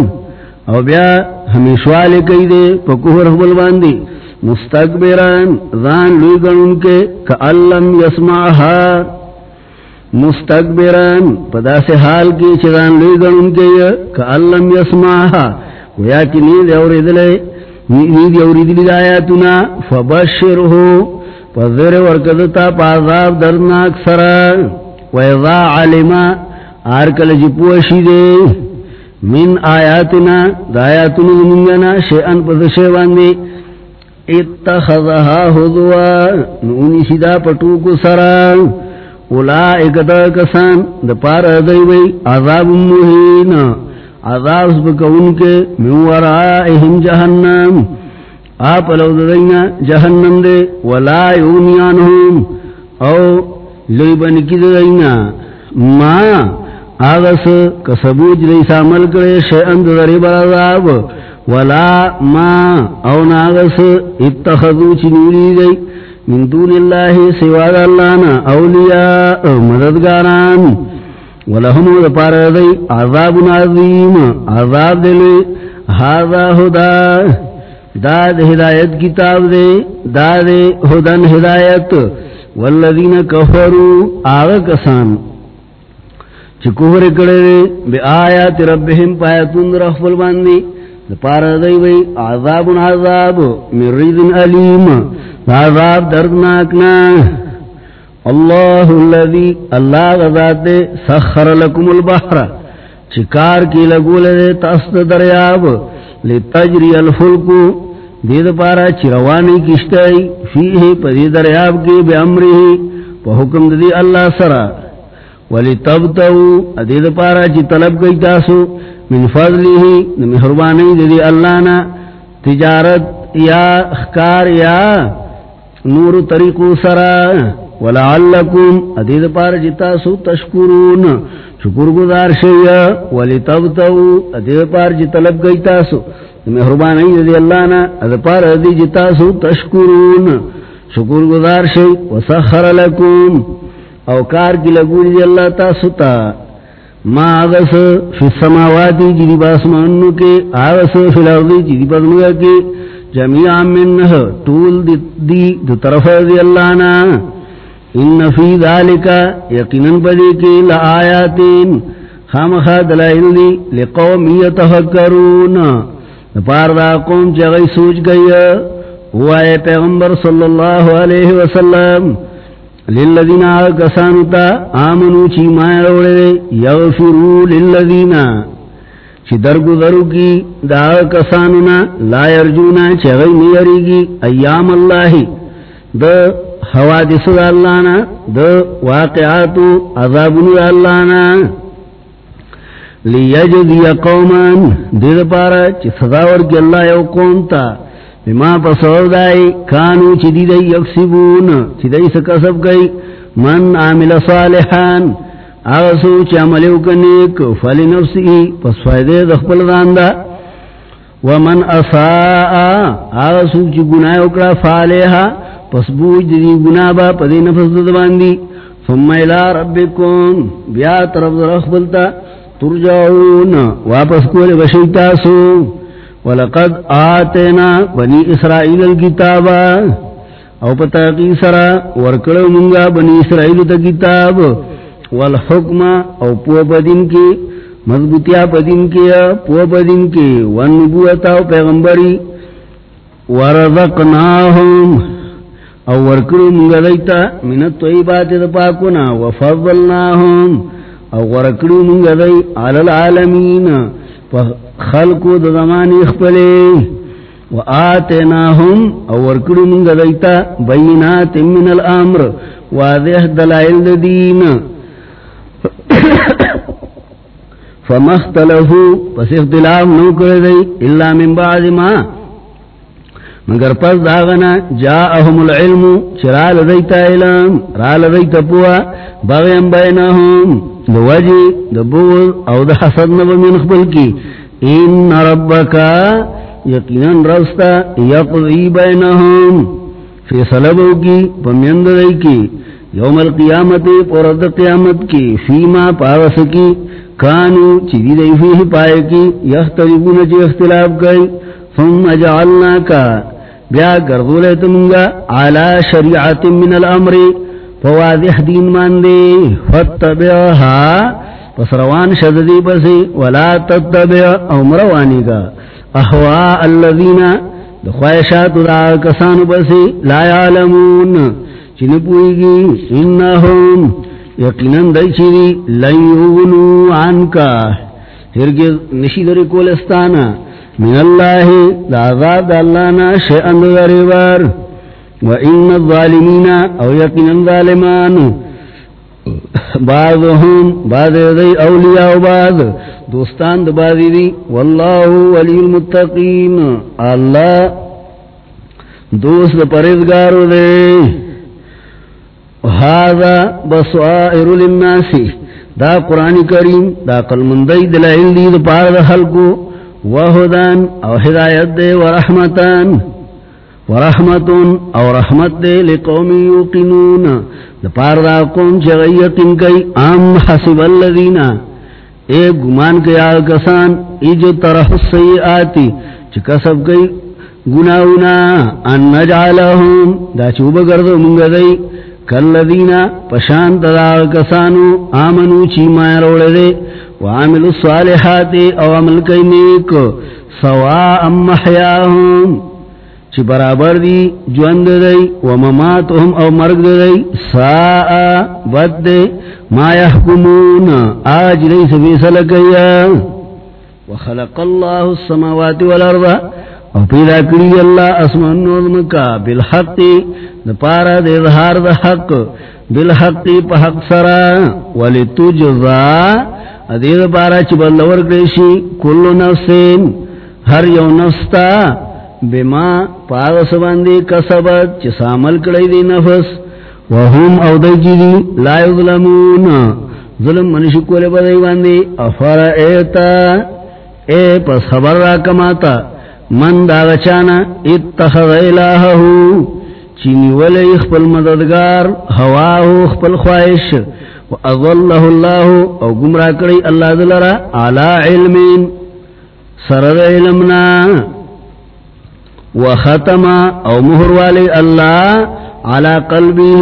او بیا ہمیشوال کئی دے پکوہر حبل باندی مستقبران ذان لوی گنن کے کعلم یسمعها مستقبران پدا سے حال کی چران لوی گنن کے کعلم یسمعها ویا کی نید اور ادلے نید اور ادلی آیاتنا فبشرہو پذر ورکدتا پازاب درناک سرا ویضا علما آرکل جپوشی دے من آیاتنا منگنا شیئن اتخذها نونی سرا اولائک دا کسان دا پار عذاب مہین عذاب سبکا کے من ورائهم جہنم۔ آپ لو دینا جہنم دے، ولا یونیانهم او لئی بنکی دینا ما آغس کسبوج لیس عمل کرے شیئن دری برعذاب، ولا ما او ناغس اتخذو چنوری گئی من دون اللہ سواد اللہنا اولیاء مددگاران۔ ولهم دپار دی عذاب عظیم. عذاب دلی هذا ہدا داد ہدایت کتاب دے داد ہدن ہدایت والذین کفروا. آغا کسان چی کفر کرے بے آیات ربهم پایتون در اخفل باندی پارا دی وی، عذاب عذاب من رید علیم. عذاب دردناکنا اللہ اللذی اللہ غذات دے سخر لکم البحر چکار کی لگول دے تست دریاب لتجری الفلکو دید پارا چروانی کشتائی فیہ پدی دریاب کی بے امری پا حکم دی اللہ سرہ ولی تب تو پارا چی طلب گئی تاسو من فضلی ہی محربانی دی اللہ نا تجارت یا اخکار یا نور طریقو سرا ولعلکم ادید پارا چی تاسو تشکرون. شکر گزار شیا ولی تب تو ادید پارا چی طلب گئی تاسو. محربانی دی اللہ نا ادید پارا ادید تاسو تشکرون. شکر گزار شی وسخر لکم. او کار کی لگولی دی اللہ تا. ستا ما آغس فی السماواتی جدی باسمانو کے آغس فی الارضی جدی بدنگا کے جميعا منه طول دی, دی, دی طرف دی اللہ نا ان فی ذالکا یقیناً بدی کی لآیاتین، خامخا دلائل دی لقوم یتفکرون۔ پار دا قوم چگئی سوچ گئی ہوا اے پیغمبر صلی اللہ علیہ وسلم، للذین آگسانتا آمنو چی مائے روڑے دے، یغفرو للذین۔ چی درگو درو کی دا آگسانونا لا یرجونا چی غی نیری گی، ایام اللہ۔ دا حوادث دا اللہنا دا واقعاتو عذابنو دا اللہنا لیجدی قومان دید پارا چی صداور کی اللہ یو قومتا بما پسور دائی، کانو چی دی دی یکسبون چی دی سکسب گئی من عامل صالحان آغسو چی عملیو کنیک، فلی نفسی، پس فائدے دخپل داندا ومن اصاء آغسو چی گناہ اکڑا فالیہا پس بوج دی گناہ با پدی نفس ددواندی ثم الى ربکون بیا طرف در اخبلتا ترجعون، واپس کول بشیتاسو ولقد آتینا بنی اسرائیل الكتابا او پتا کی سرا ورکڑو منگا بنی اسرائیل تا کتاب. والحکم، او پو بدن کی، مضبوطیا بدن کی، پو بدن کی ونبوتا او پیغمبری. ورزقناهم او ورکڑو منگا دیتا من الطیبات دا پاکونا وفضلناهم. او ورکڑو منگا دی علی العالمین. خلقو دا زمان اخپلے و آتیناہم او ورکڑو منگا دیتا بینات من الامر. واضح دلائل دا دین. فمختلفو پس اختلاف نو کردئی اللہ من بعد ما. مگر پس داغنا جاءہم العلم چرا لدیتا علم را لدیتا پوا بغیم بینہم لوجی دبوغ او دا حسد نبا من خبل کی. ان ربکا یقیناً رستا یقضی بینہم فی صلبو کی پمیند دی کی. یوم القیامت پورد قیامت کی. فیما پاوس کی. کانو چیدی دی فیہ پائے کی. یختریبون چی اختلاف گئی ثم جعلنا کا بیا گردو لیتنگا علا شریعت من الامری فواضح دین ماندے فتبعها پس روان شددی پسی، ولا تتبع او مروانی کا احواء اللذین دخوائشات دا کسان پسی، لا یعلمون. چن پوئیگی انہم. یقیناً دی، لن یغنو عنکا. ہرگز نشیدر کولستانا. من اللہ دا عذاب دا اللہ نا شیئن دا ریبار وَإِنَّ الظَّالِمِينَ أَوْ يَقِنَ الظَّالِمَانُ بعضهم، بعض دی اولیاء و بعض دوستان دا بعض دی. واللہ ولی المتقین. اللہ دوست پریزگارو دے. هذا بصائر للناس. دا قرآن کریم، دا قلمندی دلائل دی دا پار دا خلقو. وہدان او ہدایت دے ورحمتان ورحمتون او رحمت دے لقوم یوقنون دا پار دا قوم چا غیقن کئی ام حسب اللذین اے گمان کے آگسان ایجو طرح السیئاتی۔ چا کسب کئی گناونا ان نجعلہم۔ دا چوب گردو منگا دئی کالذین پشانت دا کسانو آمنو چی مائر اوڑے دے وعملوا الصالحات او عمل کئی نیک، سواء محیاهم چی برابر دی، جوند دی ومماتهم او مرگ دی، ساء بد دی، ما يحکمون آج دی سبیسل کیا۔ وخلق اللہ السماوات والارض او پیدا کری اللہ اسمان نظم کا بالحق دا پارا دے ظہار دا حق، بالحق پا حق سرا ولی تجزا ادید پارا چی بلور کریشی کلو نفسین، ہر یو نفستا، بما پاغس باندی کسبت چی سامل کڑی دی نفس وهم او دی جی دی لا یظلمون۔ ظلم منشی کولی بدی باندی افر ایتا، اے پس خبر را کماتا من داغچانا اتخذ الہہو چینی ولی اخپل مددگار، ہواہو اخپل خواہش وَأَضَلَّهُ اللَّهُ او گمراہ کری اللہ دلرا علا علمین، سرد علمنا وختم او مہر والی اللہ علا قلبه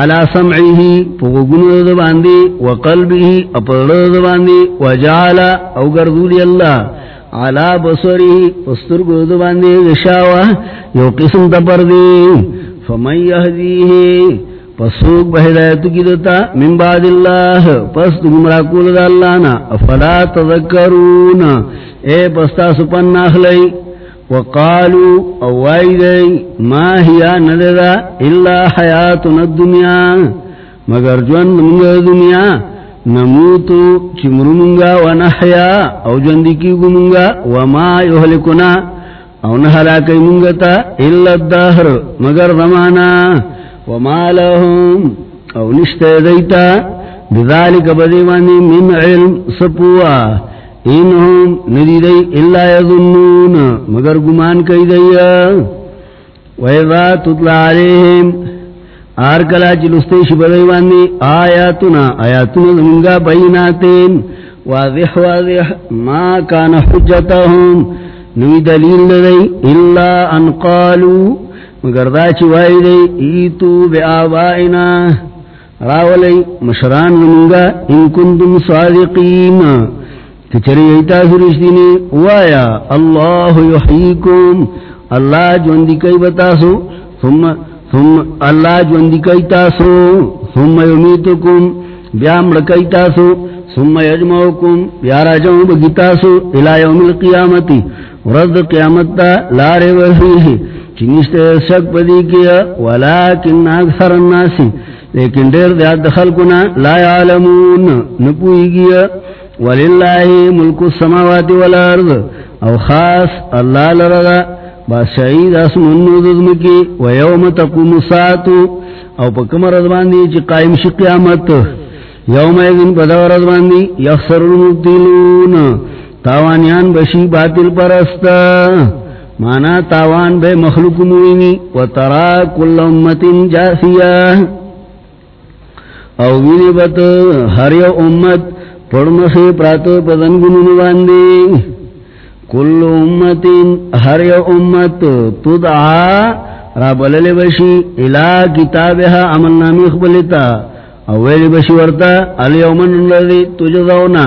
علا سمعه پوگن دباندی وقلبه اپرد دباندی وجعل او گردولی اللہ علا بصره پستر دباندی غشاوہ یو قسم تپردی فمن یهدیه پسوک بہدایت کی دتا من بعد اللہ پس گمراہ کول دا اللہ نا، افلا تذکرون، اے پستا سپن ناخلی، وقالو اوائی دی ما ہیا نددا الا حیاتنا الدنیا، مگر جوان منگا دنیا نموتو چمرو منگا ونحیا او جوندی کی گو منگا وما یحلکنا او نحلاکی منگتا الا الدہر مگر زمانا وما لهم او نشت دیتا بذالک بدیوانی من علم سپوا انہم ندی دی اللہ یظنون مگر گمان کئی دیا ویضا تطلع علیہم آرکلا چلستیش بدیوانی آیاتنا آیاتنا زمنگا بیناتین، واضح واضح، ما کان حجتهم نوی دلیل دی اللہ ان قالو، مگر دا چوائی دی ایتو بی آبائنا راولی، مشران منگا ان کنتم صادقین. کچری ایتا سرشدینی وایا، اللہ یحییکم، اللہ جوندی کئی بتاسو، ثم ثم اللہ جوندی کئی تاسو، ثم یمیتکم، بیا مڑکئی تاسو، ثم یجمعکم، بیا راجعو بگتاسو الى یوم القیامتی، ورد قیامت تا لارے وحیه چنشت شک پدی کیا، ولیکن اکثر الناسی لیکن دیر دیاد خلقنا لا یعلمون، نپوئی گیا۔ وللہ ملک السماوات والارض، او خاص اللہ لرگا۔ بادشاہی داس منو دزمکی ویوم تقوم ساتو او پا کم پکم رضباندی چی قائم شی قیامت. یوم ایدن پدو رضباندی یخسر المبتلون. تاوانیان بشی باطل پرستا مانا تاوان بے مخلوق موینی. و ترا کل امت جاسیا. او وینی بت ہر یو امت پڑمخی پرات پدن گنون باندی. کل امت ہر امت تدعا، را بلل بشی الى کتابها عمل نامی اخبلتا او ویلی بشی ورتا الیومن اللذی تجزونا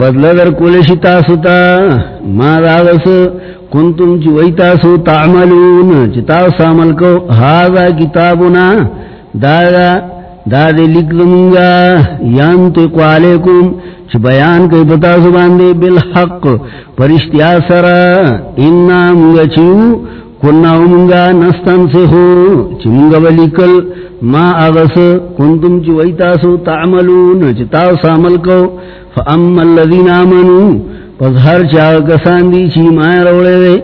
بدل در کولشی تاسو تا، ما داغس کنتم چوئی تاسو تعملون چتاو سامل کو هذا کتابنا دادا دادے لکھ دمونگا، ینطق علیکم، چھ بیان کئی پتا بتاسو باندے بالحق پرشتیا سرا انا مونگا چیو کننا مونگا نستان سے ہو چھ مونگا بلکل، ما اغس کنتم چوئی تاسو تعملون چتاو سامل کو، فاما الذين امنوا فظهر چا کسان دی چی مایا روڑے دے،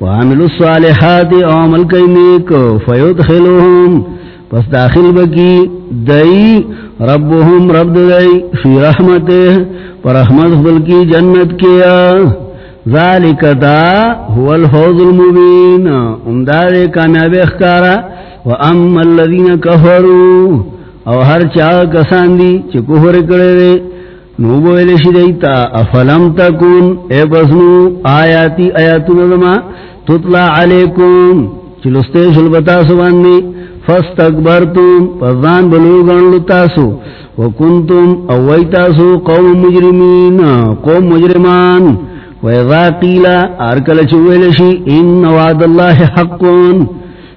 وعملوا الصالحات، عمل کئی نیک فیدخلوهم پس داخل بکی دئی ربهم رب دئی فی رحمت پر رحمت بلکی جنت کیا ذالک دا هو الفوز المبین. امداد کامیاب اخکارا. و اما الذین کفروا. او ہر چاہ کسان دی چی کفر کرے دے. نو بویلشی دیتا افلم تکون. اے بسنو آیاتی آیاتو نظمہ تطلع علیکم. چلستے شلبتا سباندی فاستکبرتم پردان بلوگان لتاسو، وکنتم اویتاسو قوم مجرمین، قوم مجرمان. ویضا قیلا ارکل چویلشی ان وعد اللہ حقون.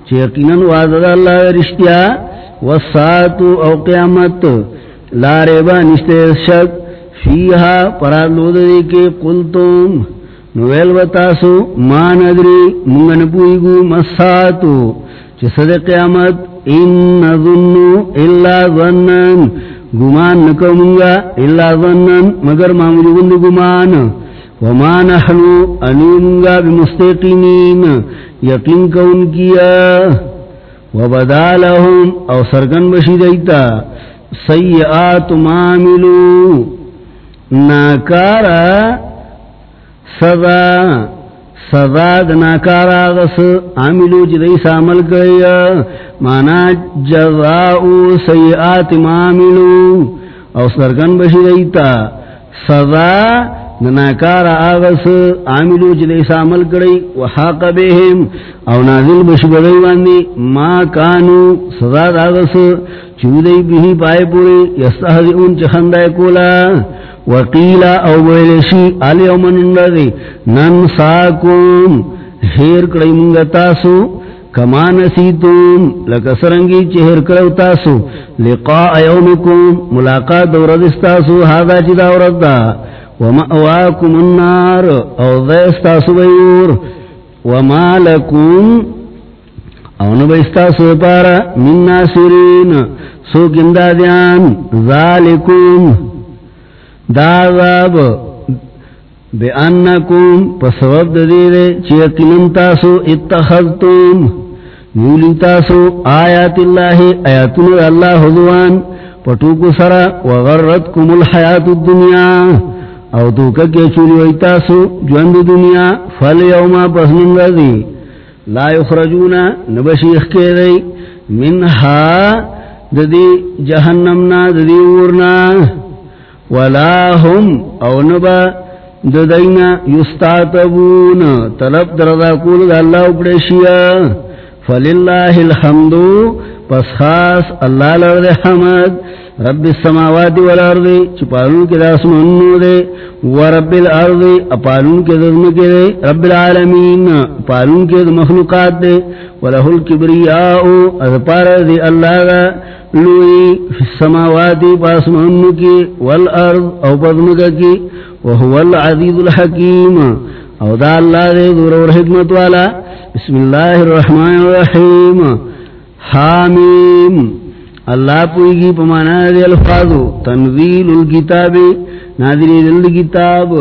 چیقینا وعد اللہ رشتیا والساتو او قیامت. لا ریبا نشتے شک، فیہا پرادلود دیکے قلتم. نویل بتاسو ما ندری، منگن پوئیگو مساتو چی صد قیامت، ان نظنو الا ظنن، گمان نکو منگا الا ظنن، مگر معمولی گند گمان. وما نحنو انو بمستقینین یقین کون کیا. وبدا لهم او سرگن بشی دیتا. سیئات معاملو ناکارا سزا سزا دناکار آغس. عملو جدی سامل گیا مانا جزاؤ سیئات معاملو او سرگن بشی دیتا. سزا دناکار آغس. عملو جدی سامل گئی. وحاق بهم. او نازل بشی بدی واندی ما کانو سزا آغس چودی بہی پائے پوری. یستہزئون چخندائے کولا. وقیلا او ویلشی علی او منندی ننساکم حیر کڑی منگا تاسو، کما نسیتم لکسرنگی چہر کڑو تاسو، لقاء یومکم، ملاقات دوردستاسو حادا چدا ورد ومأواکم النار، او دیستاسو بیور وما لکم او نبیستاسو پارا من ناصرین. سو گندادیان ذالکم. دعذاب بے انکم پسوب دیدے چیقنن تاسو اتخذتم. نیولی تاسو آیات اللہ آیاتن اللہ حضوان، پٹوکو سرا وغرتکم الحیات الدنیا. او دوکا کے چولی وی تاسو جوند دنیا، فل یوما پسنن رضی لا یخرجونا نبشیخ کے دی منہا ددی جہنمنا ددی ورنا. ولا هم او نبا ددینا یستاتبون طلب دردا کول دا اللہ اپڑے شیا. فللہ الحمدو. پس خاص اللہ لرد حمد. رب السماوات والارض چپالون کے داس منو دے ورب الارض، اپالون کے دزم کے دے، رب العالمین پالون کے مخلوقات دے ولہ الكبریاء اذپار دے اللہ دا لوئی، فی السماوات پاس منو کی، والارض او پدمکا کی وهو العزیز الحکیم۔ او دا اللہ دے دور اور حکمت والا، بسم اللہ الرحمن الرحیم۔ حامیم۔ اللہ پوئی گی پمانا دے الفاظو تنزیل الكتاب نادری دل کتاب،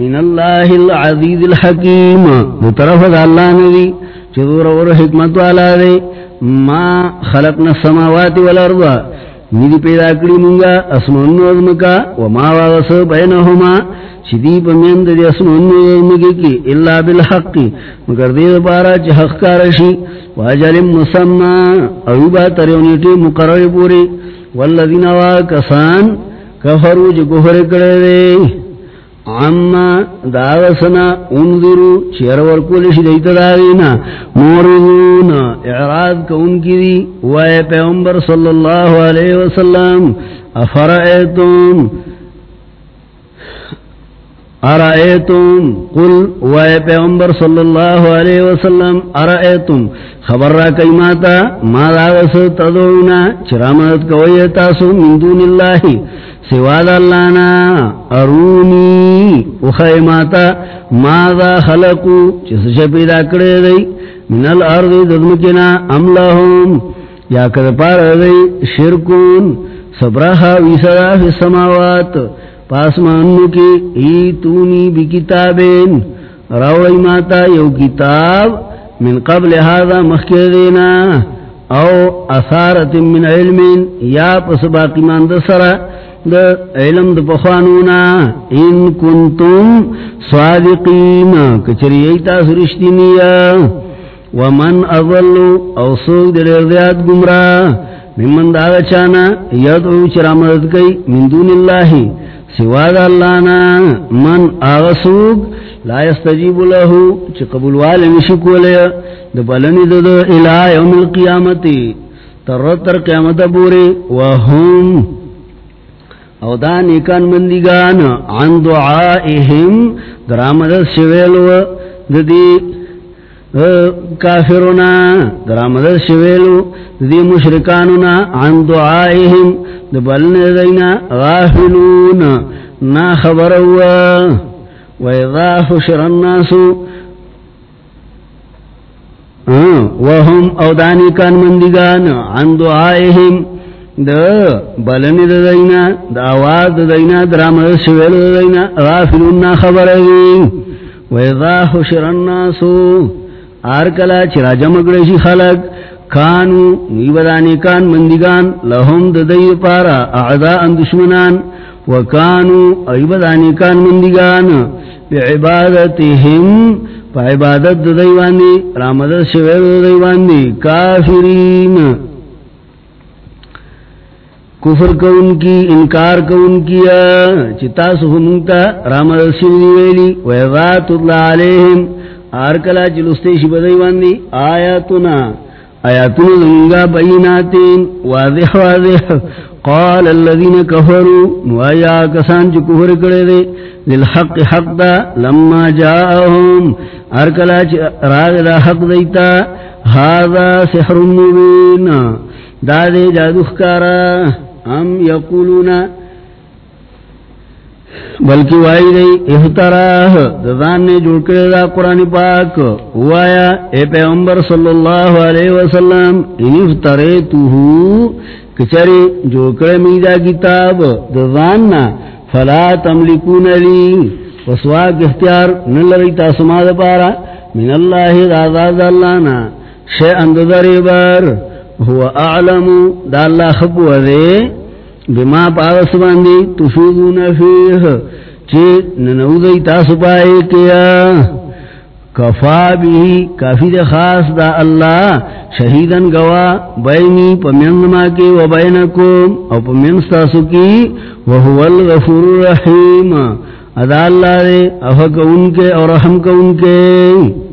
من اللہ العزیز الحکیم۔ دو طرف دا اللہ نبی چدور اور حکمت والا دے، ما خلقنا السماوات والارض نیدی پیدا کری منگا اسمان و ازمکا، وما واغس بینہما. شدی پمیند دی اسمان و ازمکی کی اللہ بالحق. مگر دید پارا چی حق کارشی. واجل مسمع. اوبا تریونیٹی مقرر پوری. والذین واکسان کفرو جی کفر کردے. عما داغسنا انذرو چیر ورکولش دیتا داغینا موردون اعراض کون کی دی وائے پیغمبر صلی اللہ علیہ وسلم افرائیتون ارائیتم قل وائے پیغمبر صلی اللہ علیہ وسلم ارائیتم خبر را کئی ماتا؟ ما داغس تدعونا؟ چرامت کوئی تاسو من دون اللہ؟ سواد اللہ نا، ارونی. اخی ماتا، ماذا خلقو؟ چس شپیدا کڑے دی؟ من الارض ددمکنا ام لهم یا کد پار دی؟ شرکون. سبرہا ویسرا فی السماوات. پاس مانو کی ایتونی بی کتابین روڑی ماتا یو کتاب، من قبل هذا مخیر دینا او اثارت من علم یا پس باقی ماند سرا دا علم دا پخوانونا، ان کنتم صادقین، کچری ایتا سرشتی نیا ومن اضلو او سوک در ارضیات گمرا، ممن دا چانا یدعو چرا مدد کئی، من دون اللہ سوا دا اللہ نا من آغسوک لا يستجیب لہو چی قبول والے مشکو لیا دا بلنی دا دا الہ یوم القیامتی تر تر قیامت بوری وهم او دا نیکان مندگان عن دعائهم درامدت شویلو دا دی کافرونا درامدت شویلو، دی مشرکانونا، عن دعائهم دا بلنی دینا غافلون، نا خبروا وَإِذَا حُشِرَ النَّاسُ ہاں، وَهُمْ أَوْدَانِ كَانْ مَنْدِگَانَ، عَنْ دُعَائِهِمْ دا بلنی دا دینا دا آواز دینا درامد شویل دا دینا، غافلون، نا خبر دی وَإِذَا حُشِرَ النَّاسُ آرکلا چرا جمگڑشی خلق، کانو نیبدانی کان، مندگان، لهم دا پارا اعداء دشمنان. وکانو ایبدانی کان، مندگان، بعبادتهم پا عبادت دا دیوان دی رامدت شویر دا دیوان دی کافرین. کفر کون کی انکار کون کیا چتا سہمتا رامدت شویر دیویلی ویغات اللہ علیہم آرکلا چلستے شب دیوان دی آیاتنا آیاتنا دنگا بیناتین، واضح واضح۔ قال الذين كفروا نوایا کسان جو کفر کرے دے۔ للحق حق دا، لما جاءهم ارکلا راغ دا حق دیتا هذا سحر مبین۔ دا دے جادو خکارا ام یقولون بلکہ وائی دی احتراہ دزان نے جوڑ کرے دا قرآن پاک، وایا، اے پیغمبر صلی اللہ علیہ وسلم ان افتریتوہو کچری جو کرے میدا کتاب دزاننا فلا تملکون لی وسواک اختیار نلری تاسما پارا، من اللہ دازاد اللہنا شیئن دزری بار هو اعلم، دا اللہ خبو دے بما پاوس باندی تفیدون فیہ چی ننودی تاسو پائے کیا۔ کفا بھی کافی دے خاص دا اللہ شہیدن گوا، بینی پمین ما کی و بینکم، او پمین ستاسو کی، وہو الغفور الرحیم۔ ادا اللہ دے افک ان کے اور رحم کا ان کے۔